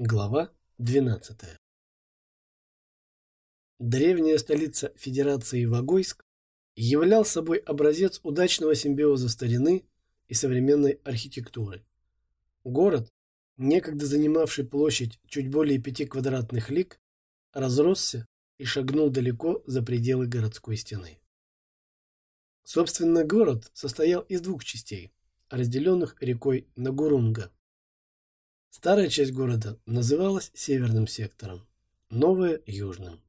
Глава 12. Древняя столица Федерации Вагойск являл собой образец удачного симбиоза старины и современной архитектуры. Город, некогда занимавший площадь чуть более пяти квадратных лиг, разросся и шагнул далеко за пределы городской стены. Собственно, город состоял из двух частей, разделенных рекой Нагурунга. Старая часть города называлась Северным сектором, новая – Южным.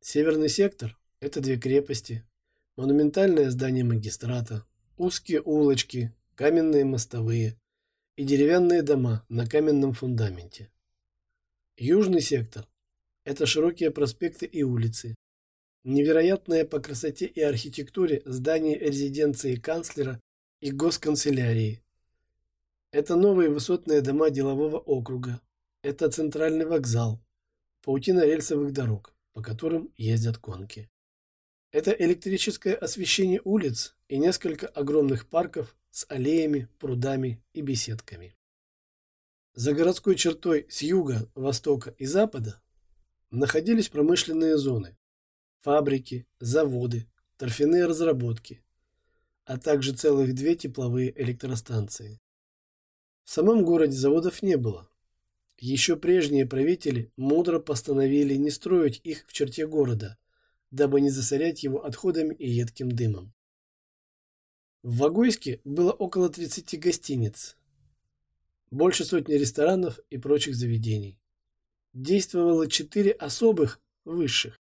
Северный сектор – это две крепости, монументальное здание магистрата, узкие улочки, каменные мостовые и деревянные дома на каменном фундаменте. Южный сектор – это широкие проспекты и улицы, невероятное по красоте и архитектуре здание резиденции канцлера и госканцелярии, это новые высотные дома делового округа. Это центральный вокзал. Паутина рельсовых дорог, по которым ездят конки. Это электрическое освещение улиц и несколько огромных парков с аллеями, прудами и беседками. За городской чертой с юга, востока и запада находились промышленные зоны, фабрики, заводы, торфяные разработки, а также целых две тепловые электростанции. В самом городе заводов не было. Еще прежние правители мудро постановили не строить их в черте города, дабы не засорять его отходами и едким дымом. В Вагойске было около 30 гостиниц, больше сотни ресторанов и прочих заведений. Действовало четыре особых высших,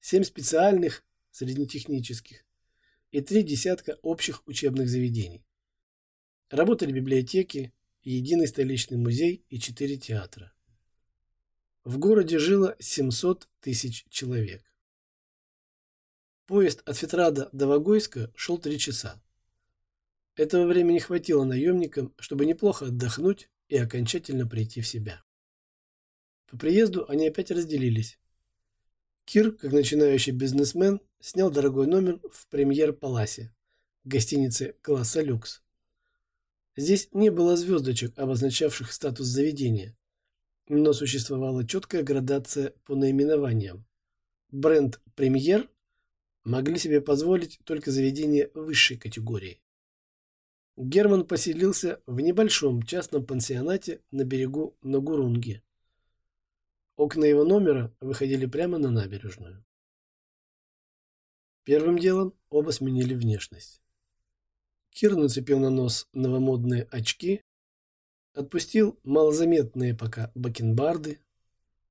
семь специальных среднетехнических и три десятка общих учебных заведений. Работали библиотеки, единый столичный музей и четыре театра. В городе жило 700 тысяч человек. Поезд от Фетрада до Вагойска шел три часа. Этого времени хватило наемникам, чтобы неплохо отдохнуть и окончательно прийти в себя. По приезду они опять разделились. Кир, как начинающий бизнесмен, снял дорогой номер в премьер-паласе, гостинице класса люкс. Здесь не было звездочек, обозначавших статус заведения, но существовала четкая градация по наименованиям. Бренд «Премьер» могли себе позволить только заведения высшей категории. Герман поселился в небольшом частном пансионате на берегу Нагурунги. Окна его номера выходили прямо на набережную. Первым делом оба сменили внешность. Кир нацепил на нос новомодные очки, отпустил малозаметные пока бакенбарды,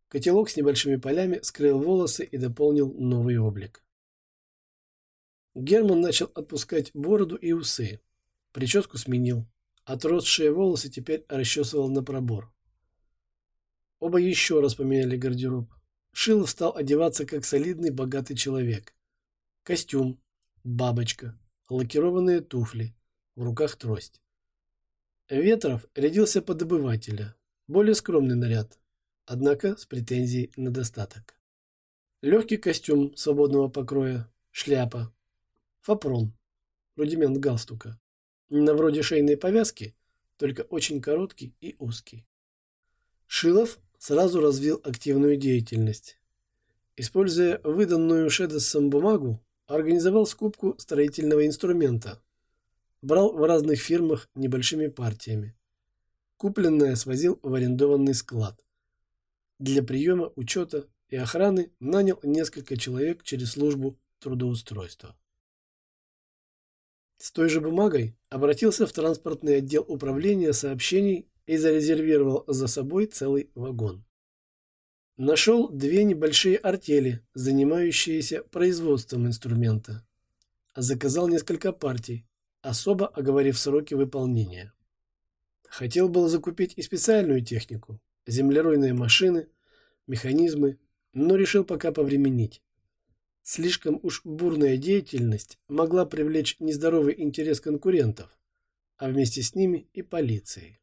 котелок с небольшими полями скрыл волосы и дополнил новый облик. Герман начал отпускать бороду и усы, прическу сменил, отросшие волосы теперь расчесывал на пробор. Оба еще раз поменяли гардероб. Шилов стал одеваться как солидный богатый человек. Костюм, бабочка, лакированные туфли, в руках трость. Ветров рядился под обывателя, более скромный наряд, однако с претензией на достаток. Легкий костюм свободного покроя, шляпа, фапрон, рудимент галстука, на вроде шейной повязки, только очень короткий и узкий. Шилов сразу развил активную деятельность. Используя выданную Шедессом бумагу, организовал скупку строительного инструмента. Брал в разных фирмах небольшими партиями. Купленное свозил в арендованный склад. Для приема, учета и охраны нанял несколько человек через службу трудоустройства. С той же бумагой обратился в транспортный отдел управления сообщений и зарезервировал за собой целый вагон. Нашел две небольшие артели, занимающиеся производством инструмента. Заказал несколько партий, особо оговорив сроки выполнения. Хотел было закупить и специальную технику, землеройные машины, механизмы, но решил пока повременить. Слишком уж бурная деятельность могла привлечь нездоровый интерес конкурентов, а вместе с ними и полиции.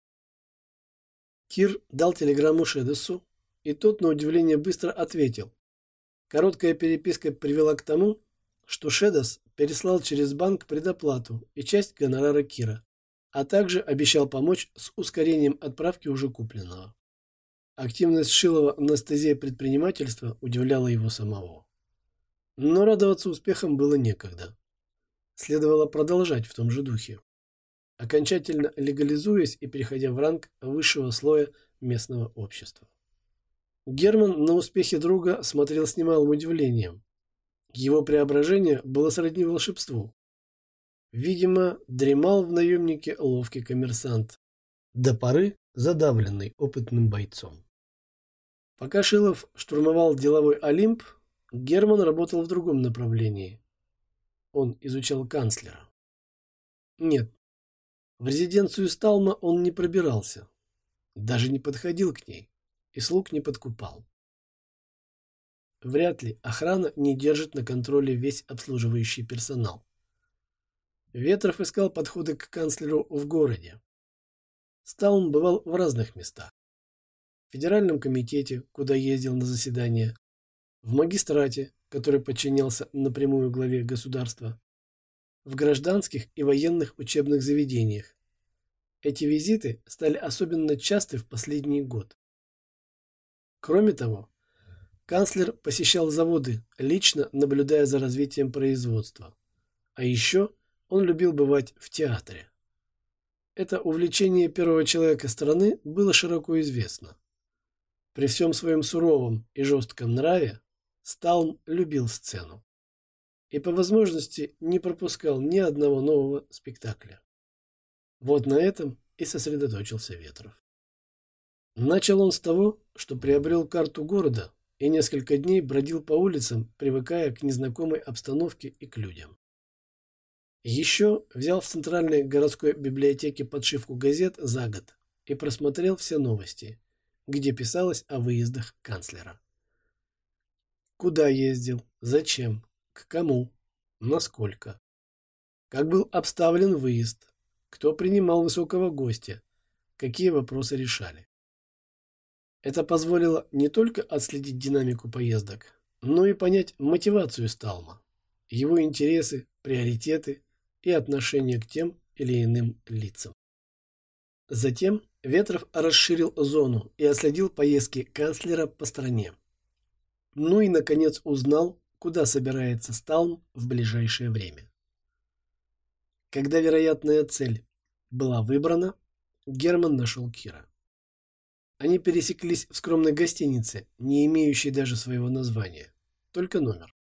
Кир дал телеграмму Шедесу, и тот, на удивление, быстро ответил. Короткая переписка привела к тому, что Шедес переслал через банк предоплату и часть гонорара Кира, а также обещал помочь с ускорением отправки уже купленного. Активность Шилова на стезе предпринимательства удивляла его самого. Но радоваться успехам было некогда. Следовало продолжать в том же духе, окончательно легализуясь и переходя в ранг высшего слоя местного общества. Герман на успехи друга смотрел с немалым удивлением. Его преображение было сродни волшебству. Видимо, дремал в наемнике ловкий коммерсант, до поры задавленный опытным бойцом. Пока Шилов штурмовал деловой Олимп, Герман работал в другом направлении. Он изучал канцлера. Нет, в резиденцию Сталма он не пробирался, даже не подходил к ней и слуг не подкупал. Вряд ли охрана не держит на контроле весь обслуживающий персонал. Ветров искал подходы к канцлеру в городе. Сталм бывал в разных местах. В федеральном комитете, куда ездил на заседания, в магистрате, который подчинялся напрямую главе государства, в гражданских и военных учебных заведениях. Эти визиты стали особенно часты в последний год. Кроме того, канцлер посещал заводы, лично наблюдая за развитием производства. А еще он любил бывать в театре. Это увлечение первого человека страны было широко известно. При всем своем суровом и жестком нраве Сталм любил сцену и по возможности не пропускал ни одного нового спектакля. Вот на этом и сосредоточился Ветров. Начал он с того, что приобрел карту города и несколько дней бродил по улицам, привыкая к незнакомой обстановке и к людям. Еще взял в центральной городской библиотеке подшивку газет за год и просмотрел все новости, где писалось о выездах канцлера. Куда ездил, зачем, к кому, насколько. Как был обставлен выезд, кто принимал высокого гостя, какие вопросы решали. Это позволило не только отследить динамику поездок, но и понять мотивацию Сталма, его интересы, приоритеты и отношение к тем или иным лицам. Затем Ветров расширил зону и отследил поездки канцлера по стране. Ну и, наконец, узнал, куда собирается Сталм в ближайшее время. Когда вероятная цель была выбрана, Герман нашел Кира. Они пересеклись в скромной гостинице, не имеющей даже своего названия, только номер.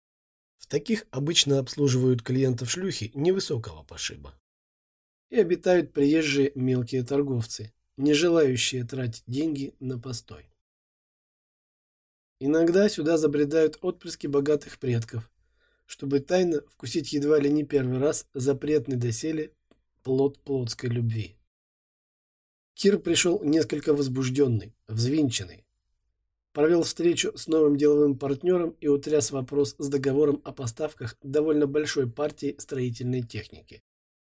В таких обычно обслуживают клиентов шлюхи невысокого пошиба. И обитают приезжие мелкие торговцы, не желающие тратить деньги на постой. Иногда сюда забредают отпрыски богатых предков, чтобы тайно вкусить едва ли не первый раз запретный доселе плод плотской любви. Кир пришел несколько возбужденный, взвинченный. Провел встречу с новым деловым партнером и утряс вопрос с договором о поставках довольно большой партии строительной техники.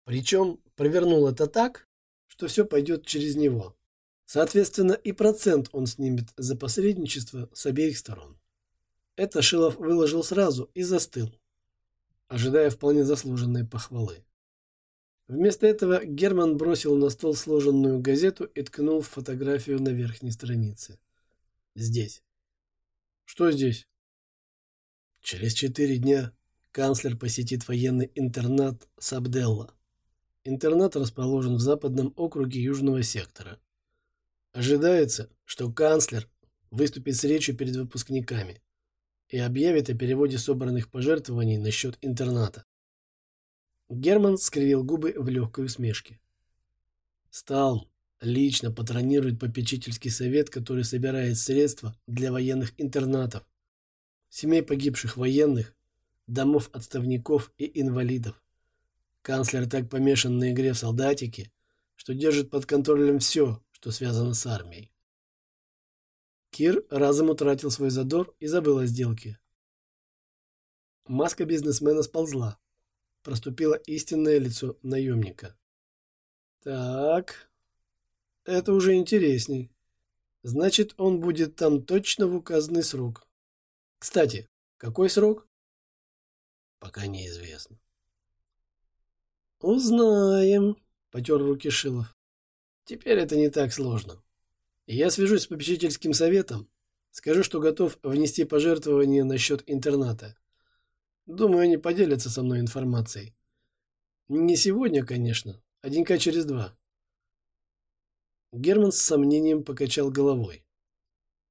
Причем провернул это так, что все пойдет через него. Соответственно, и процент он снимет за посредничество с обеих сторон. Это Шилов выложил сразу и застыл, ожидая вполне заслуженной похвалы. Вместо этого Герман бросил на стол сложенную газету и ткнул в фотографию на верхней странице. Здесь. Что здесь? Через четыре дня канцлер посетит военный интернат Сабделла. Интернат расположен в западном округе Южного сектора. Ожидается, что канцлер выступит с речью перед выпускниками и объявит о переводе собранных пожертвований на счет интерната. Герман скривил губы в легкой усмешке. Стал лично патронирует попечительский совет, который собирает средства для военных интернатов, семей погибших военных, домов отставников и инвалидов. Канцлер так помешан на игре в солдатики, что держит под контролем все, что связано с армией. Кир разом утратил свой задор и забыл о сделке. Маска бизнесмена сползла. Проступило истинное лицо наемника. Так, это уже интересней. Значит, он будет там точно в указанный срок. Кстати, какой срок? Пока неизвестно. Узнаем, потер руки Шилов. Теперь это не так сложно. Я свяжусь с попечительским советом, скажу, что готов внести пожертвование на счет интерната. Думаю, они поделятся со мной информацией. Не сегодня, конечно, а денька через два. Герман с сомнением покачал головой.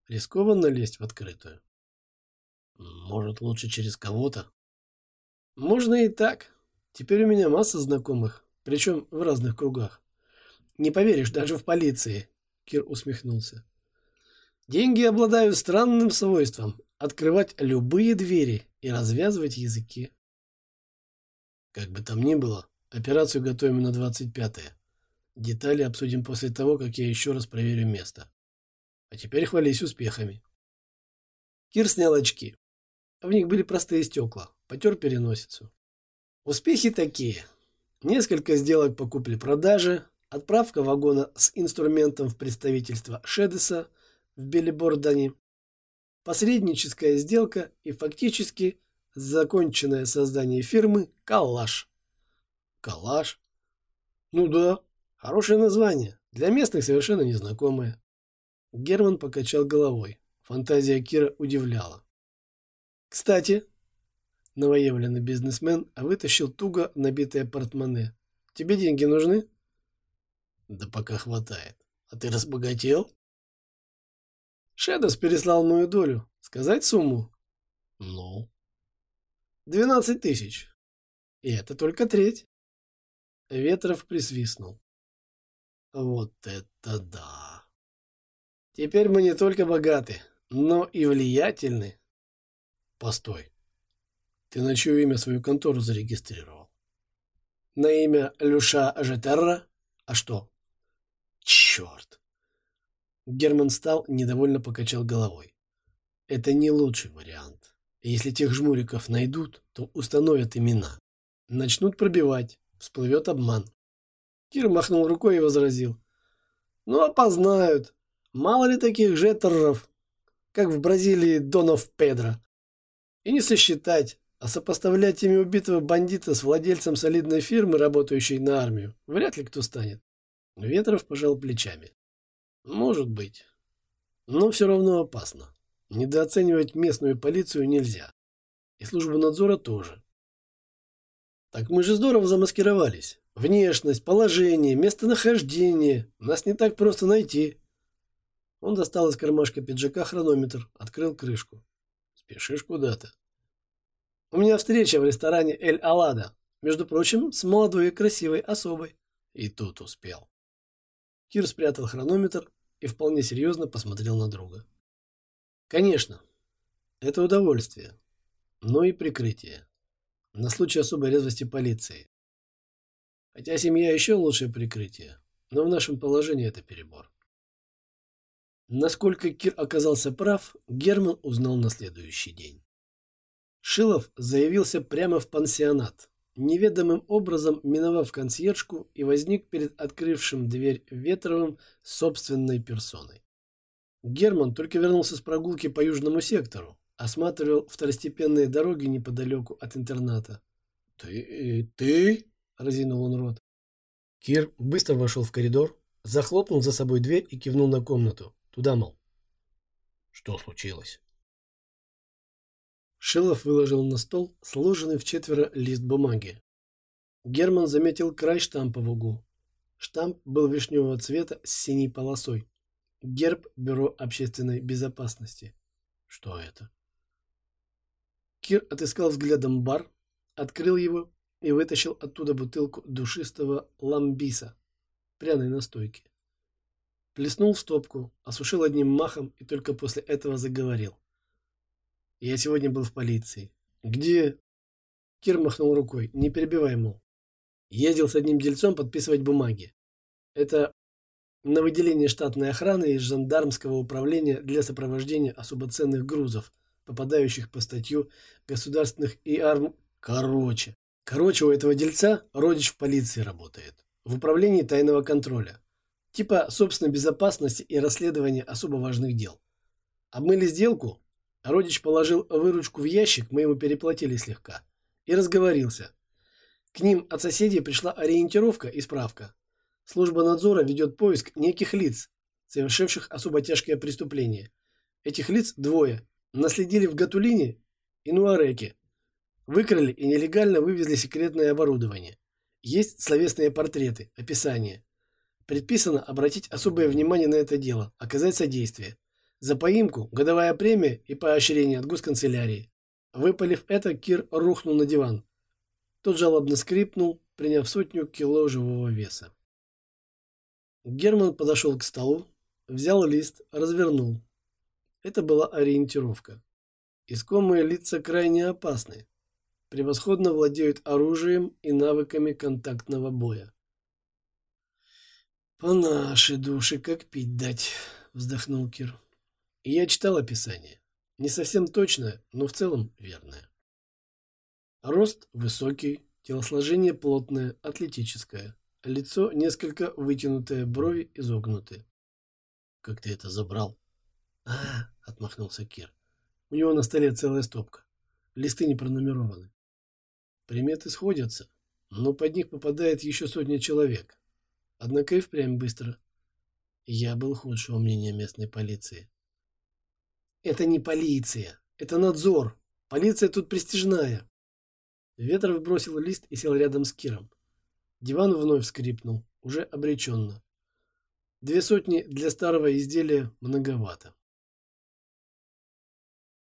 Рискованно лезть в открытую. Может, лучше через кого-то? Можно и так. Теперь у меня масса знакомых, причем в разных кругах. Не поверишь, даже в полиции. Кир усмехнулся. Деньги обладают странным свойством открывать любые двери и развязывать языки. Как бы там ни было, операцию готовим на 25-е. Детали обсудим после того, как я еще раз проверю место. А теперь хвались успехами. Кир снял очки. В них были простые стекла. Потер переносицу. Успехи такие. Несколько сделок по купле-продаже, отправка вагона с инструментом в представительство Шедеса в Белибордане, посредническая сделка и фактически законченное создание фирмы «Калаш». «Калаш»? Ну да, хорошее название. Для местных совершенно незнакомое. Герман покачал головой. Фантазия Кира удивляла. Кстати, новоявленный бизнесмен вытащил туго набитое портмоне. Тебе деньги нужны? Да пока хватает. А ты разбогател? Шедос переслал мою долю. Сказать сумму? Ну? Двенадцать тысяч. И это только треть. Ветров присвистнул. Вот это да! Теперь мы не только богаты, но и влиятельны. Постой. Ты на чье имя свою контору зарегистрировал? На имя Люша Ажетерра? А что? Черт! Герман встал, недовольно покачал головой. Это не лучший вариант. Если тех жмуриков найдут, то установят имена. Начнут пробивать, всплывет обман. Кир махнул рукой и возразил. Ну, опознают. Мало ли таких жеттеров, как в Бразилии Донов Педро. И не сосчитать, а сопоставлять имя убитого бандита с владельцем солидной фирмы, работающей на армию, вряд ли кто станет. Ветров пожал плечами. Может быть. Но все равно опасно. Недооценивать местную полицию нельзя. И службу надзора тоже. Так мы же здорово замаскировались. Внешность, положение, местонахождение. Нас не так просто найти. Он достал из кармашка пиджака хронометр, открыл крышку. Спешишь куда-то? У меня встреча в ресторане Эль Алада. Между прочим, с молодой и красивой особой. И тут успел. Кир спрятал хронометр и вполне серьезно посмотрел на друга. Конечно, это удовольствие, но и прикрытие на случай особой резвости полиции. Хотя семья еще лучшее прикрытие, но в нашем положении это перебор. Насколько Кир оказался прав, Герман узнал на следующий день. Шилов заявился прямо в пансионат, неведомым образом миновав консьержку и возник перед открывшим дверь Ветровым собственной персоной. Герман только вернулся с прогулки по южному сектору, осматривал второстепенные дороги неподалеку от интерната. «Ты... ты...» — разинул он рот. Кир быстро вошел в коридор, захлопнул за собой дверь и кивнул на комнату. Туда, мол. «Что случилось?» Шилов выложил на стол сложенный в четверо лист бумаги. Герман заметил край штампа в углу. Штамп был вишневого цвета с синей полосой. Герб Бюро общественной безопасности. Что это? Кир отыскал взглядом бар, открыл его и вытащил оттуда бутылку душистого ламбиса, пряной настойки. Плеснул в стопку, осушил одним махом и только после этого заговорил. Я сегодня был в полиции. Где? Кир махнул рукой. Не перебивай, мол. Ездил с одним дельцом подписывать бумаги. Это на выделение штатной охраны из жандармского управления для сопровождения особо ценных грузов попадающих по статью государственных и арм... Короче. Короче, у этого дельца родич в полиции работает. В управлении тайного контроля. Типа собственной безопасности и расследования особо важных дел. Обмыли сделку, родич положил выручку в ящик, мы ему переплатили слегка. И разговорился. К ним от соседей пришла ориентировка и справка. Служба надзора ведет поиск неких лиц, совершивших особо тяжкое преступление. Этих лиц двое. Наследили в Гатулине и Нуареке. Выкрали и нелегально вывезли секретное оборудование. Есть словесные портреты, описания. Предписано обратить особое внимание на это дело, оказать содействие. За поимку годовая премия и поощрение от госканцелярии. Выпалив это, Кир рухнул на диван. Тот жалобно скрипнул, приняв сотню кило живого веса. Герман подошел к столу, взял лист, развернул. Это была ориентировка. Искомые лица крайне опасны. Превосходно владеют оружием и навыками контактного боя. «По нашей душе, как пить дать», — вздохнул Кир. И я читал описание. Не совсем точное, но в целом верное. Рост высокий, телосложение плотное, атлетическое. Лицо несколько вытянутое, брови изогнуты. «Как ты это забрал?» «А, — отмахнулся Кир. У него на столе целая стопка. Листы не пронумерованы. Приметы сходятся, но под них попадает еще сотня человек. Однако и впрямь быстро. Я был худшего мнения местной полиции. Это не полиция, это надзор. Полиция тут престижная. Ветров бросил лист и сел рядом с Киром. Диван вновь скрипнул, уже обреченно. Две сотни для старого изделия многовато.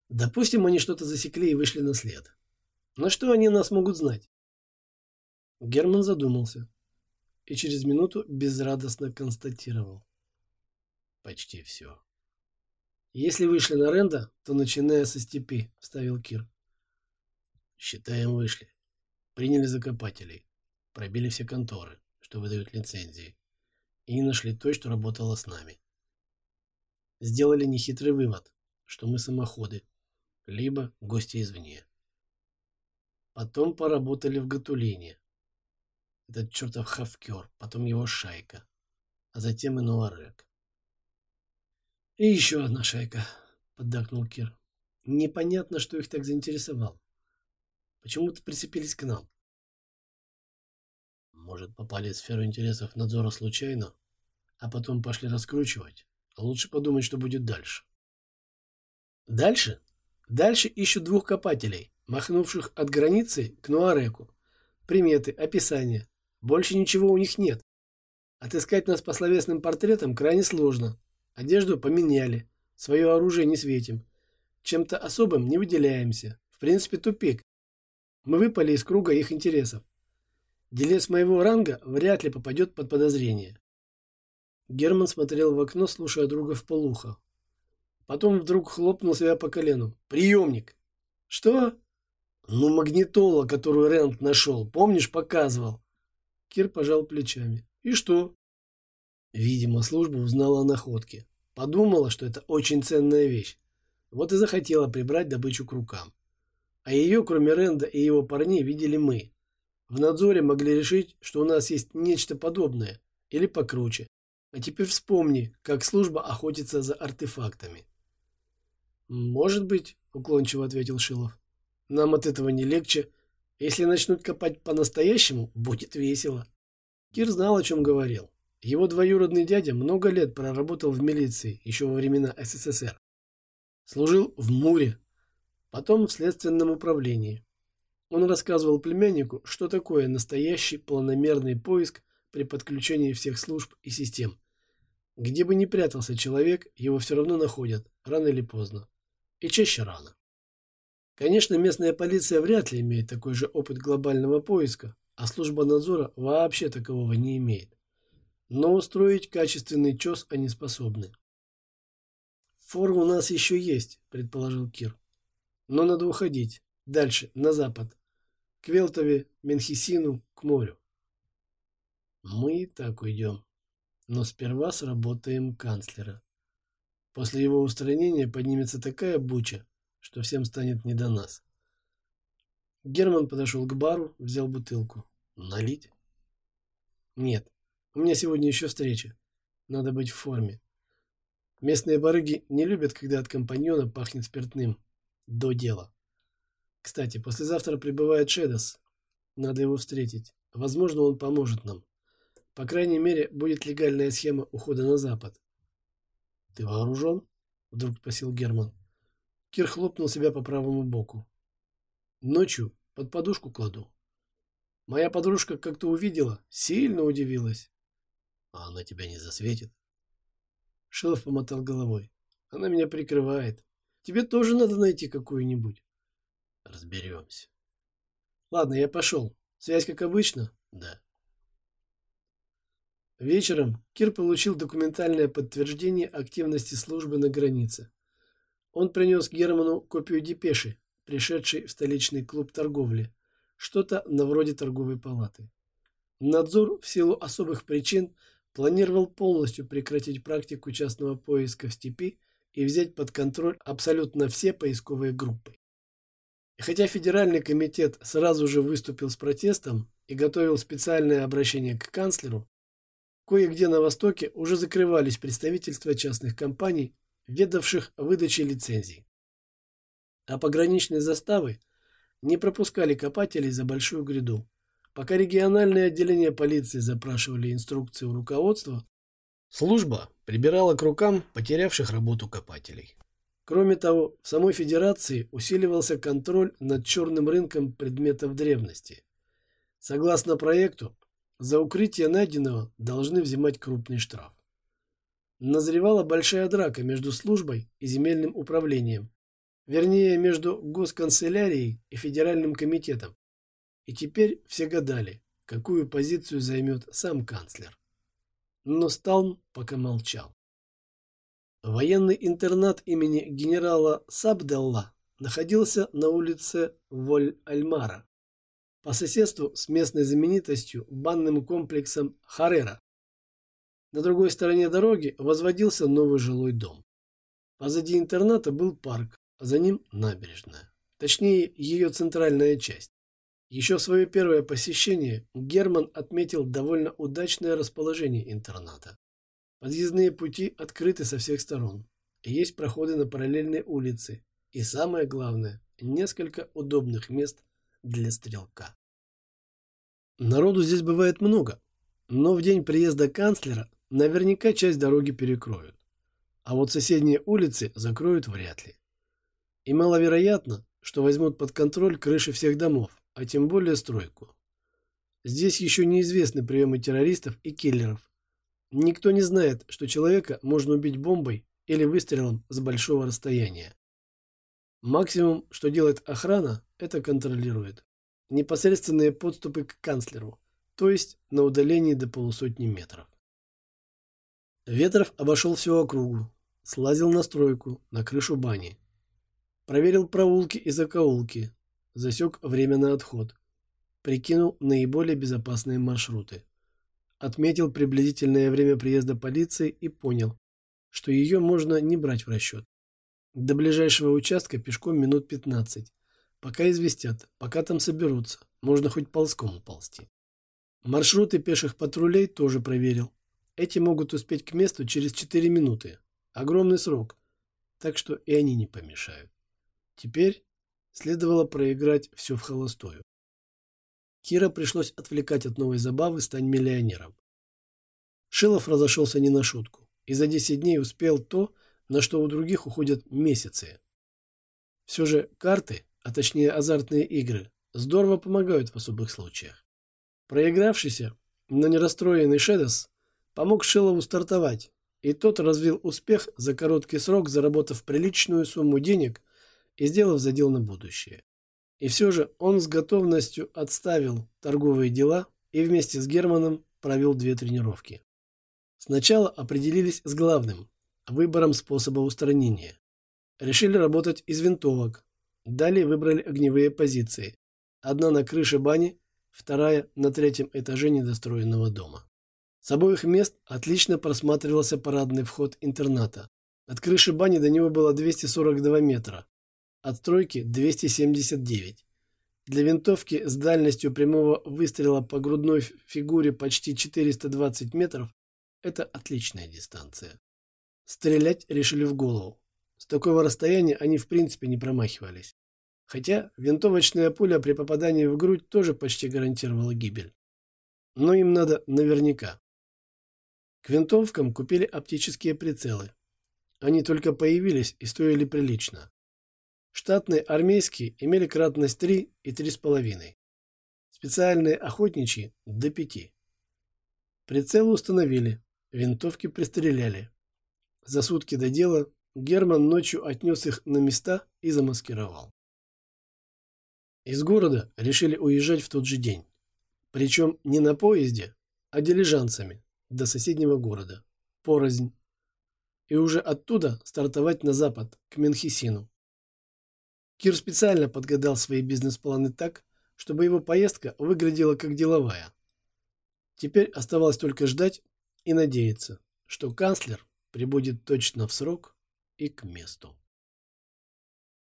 Допустим, они что-то засекли и вышли на след. Но что они нас могут знать? Герман задумался и через минуту безрадостно констатировал. Почти все. Если вышли на Ренда, то начиная со степи, вставил Кир. Считаем, вышли. Приняли закопателей. Пробили все конторы, что выдают лицензии. И не нашли той, что работала с нами. Сделали нехитрый вывод, что мы самоходы, либо гости извне. Потом поработали в Гатулине, этот чертов хавкер, потом его шайка, а затем и Нуарек. И еще одна шайка, поддакнул Кир. Непонятно, что их так заинтересовало. Почему-то прицепились к нам. Может, попали в сферу интересов надзора случайно, а потом пошли раскручивать. Лучше подумать, что будет дальше. Дальше? Дальше ищут двух копателей, махнувших от границы к Нуареку. Приметы, описание. Больше ничего у них нет. Отыскать нас по словесным портретам крайне сложно. Одежду поменяли. Свое оружие не светим. Чем-то особым не выделяемся. В принципе, тупик. Мы выпали из круга их интересов. Делец моего ранга вряд ли попадет под подозрение. Герман смотрел в окно, слушая друга в полухо. Потом вдруг хлопнул себя по колену. «Приемник!» «Что?» «Ну, магнитола, которую Рент нашел. Помнишь, показывал?» Кир пожал плечами. И что? Видимо, служба узнала о находке. Подумала, что это очень ценная вещь. Вот и захотела прибрать добычу к рукам. А ее, кроме Ренда и его парней, видели мы. В надзоре могли решить, что у нас есть нечто подобное или покруче. А теперь вспомни, как служба охотится за артефактами. Может быть, уклончиво ответил Шилов. Нам от этого не легче, если начнут копать по-настоящему, будет весело. Кир знал, о чем говорил. Его двоюродный дядя много лет проработал в милиции, еще во времена СССР. Служил в МУРе, потом в следственном управлении. Он рассказывал племяннику, что такое настоящий планомерный поиск при подключении всех служб и систем. Где бы ни прятался человек, его все равно находят, рано или поздно. И чаще рано. Конечно, местная полиция вряд ли имеет такой же опыт глобального поиска, а служба надзора вообще такового не имеет. Но устроить качественный чес они способны. Фор у нас еще есть, предположил Кир. Но надо уходить. Дальше, на запад. К Велтове, Менхисину, к морю. Мы и так уйдем. Но сперва сработаем канцлера. После его устранения поднимется такая буча, что всем станет не до нас. Герман подошел к бару, взял бутылку. Налить? Нет, у меня сегодня еще встреча. Надо быть в форме. Местные барыги не любят, когда от компаньона пахнет спиртным. До дела. Кстати, послезавтра прибывает Шедос. Надо его встретить. Возможно, он поможет нам. По крайней мере, будет легальная схема ухода на запад. Ты вооружен? Вдруг спросил Герман. Кир хлопнул себя по правому боку. Ночью под подушку кладу. Моя подружка как-то увидела, сильно удивилась. А она тебя не засветит? Шилов помотал головой. Она меня прикрывает. Тебе тоже надо найти какую-нибудь. Разберемся. Ладно, я пошел. Связь как обычно? Да. Вечером Кир получил документальное подтверждение активности службы на границе. Он принес Герману копию депеши, пришедшей в столичный клуб торговли, что-то на вроде торговой палаты. Надзор в силу особых причин планировал полностью прекратить практику частного поиска в степи и взять под контроль абсолютно все поисковые группы. И хотя Федеральный комитет сразу же выступил с протестом и готовил специальное обращение к канцлеру, кое-где на Востоке уже закрывались представительства частных компаний, ведавших выдачей лицензий. А пограничные заставы не пропускали копателей за большую гряду. Пока региональные отделения полиции запрашивали инструкции у руководства, служба прибирала к рукам потерявших работу копателей. Кроме того, в самой Федерации усиливался контроль над черным рынком предметов древности. Согласно проекту, за укрытие найденного должны взимать крупный штраф. Назревала большая драка между службой и земельным управлением, вернее, между госканцелярией и федеральным комитетом. И теперь все гадали, какую позицию займет сам канцлер. Но Сталн пока молчал. Военный интернат имени генерала Сабделла находился на улице Воль-Альмара, по соседству с местной знаменитостью банным комплексом Харера. На другой стороне дороги возводился новый жилой дом. Позади интерната был парк, а за ним набережная, точнее ее центральная часть. Еще свое первое посещение Герман отметил довольно удачное расположение интерната. Подъездные пути открыты со всех сторон. Есть проходы на параллельные улицы. И самое главное, несколько удобных мест для стрелка. Народу здесь бывает много, но в день приезда канцлера наверняка часть дороги перекроют. А вот соседние улицы закроют вряд ли. И маловероятно, что возьмут под контроль крыши всех домов, а тем более стройку. Здесь еще неизвестны приемы террористов и киллеров. Никто не знает, что человека можно убить бомбой или выстрелом с большого расстояния. Максимум, что делает охрана, это контролирует. Непосредственные подступы к канцлеру, то есть на удалении до полусотни метров. Ветров обошел всю округу, слазил на стройку, на крышу бани. Проверил проулки и закоулки, засек время на отход, прикинул наиболее безопасные маршруты, отметил приблизительное время приезда полиции и понял, что ее можно не брать в расчет. До ближайшего участка пешком минут 15. Пока известят, пока там соберутся, можно хоть ползком уползти. Маршруты пеших патрулей тоже проверил. Эти могут успеть к месту через 4 минуты. Огромный срок, так что и они не помешают. Теперь Следовало проиграть все в холостую. Кира пришлось отвлекать от новой забавы «Стань миллионером». Шилов разошелся не на шутку и за 10 дней успел то, на что у других уходят месяцы. Все же карты, а точнее азартные игры, здорово помогают в особых случаях. Проигравшийся, но не расстроенный Шедес помог Шилову стартовать, и тот развил успех за короткий срок, заработав приличную сумму денег – и сделав задел на будущее. И все же он с готовностью отставил торговые дела и вместе с Германом провел две тренировки. Сначала определились с главным – выбором способа устранения. Решили работать из винтовок. Далее выбрали огневые позиции. Одна на крыше бани, вторая на третьем этаже недостроенного дома. С обоих мест отлично просматривался парадный вход интерната. От крыши бани до него было 242 метра, от тройки 279. Для винтовки с дальностью прямого выстрела по грудной фигуре почти 420 метров это отличная дистанция. Стрелять решили в голову. С такого расстояния они в принципе не промахивались. Хотя винтовочная пуля при попадании в грудь тоже почти гарантировала гибель. Но им надо наверняка. К винтовкам купили оптические прицелы. Они только появились и стоили прилично. Штатные армейские имели кратность 3 и 3,5. Специальные охотничьи – до 5. Прицелы установили, винтовки пристреляли. За сутки до дела Герман ночью отнес их на места и замаскировал. Из города решили уезжать в тот же день. Причем не на поезде, а дилижансами до соседнего города. Порознь. И уже оттуда стартовать на запад, к Менхисину. Кир специально подгадал свои бизнес-планы так, чтобы его поездка выглядела как деловая. Теперь оставалось только ждать и надеяться, что канцлер прибудет точно в срок и к месту.